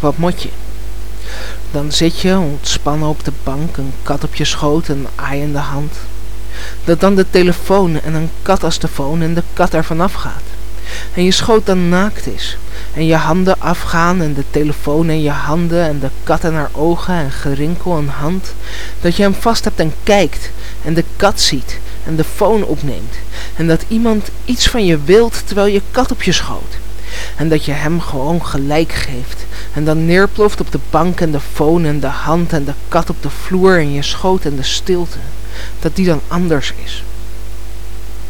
Wat moet je? Dan zit je ontspannen op de bank, een kat op je schoot, een aai in de hand. Dat dan de telefoon en een kat als de foon en de kat er vanaf gaat. En je schoot dan naakt is. En je handen afgaan en de telefoon in je handen en de kat in haar ogen en gerinkel een hand. Dat je hem vast hebt en kijkt en de kat ziet en de foon opneemt. En dat iemand iets van je wilt terwijl je kat op je schoot. En dat je hem gewoon gelijk geeft. En dan neerploft op de bank en de foon en de hand en de kat op de vloer en je schoot en de stilte. Dat die dan anders is.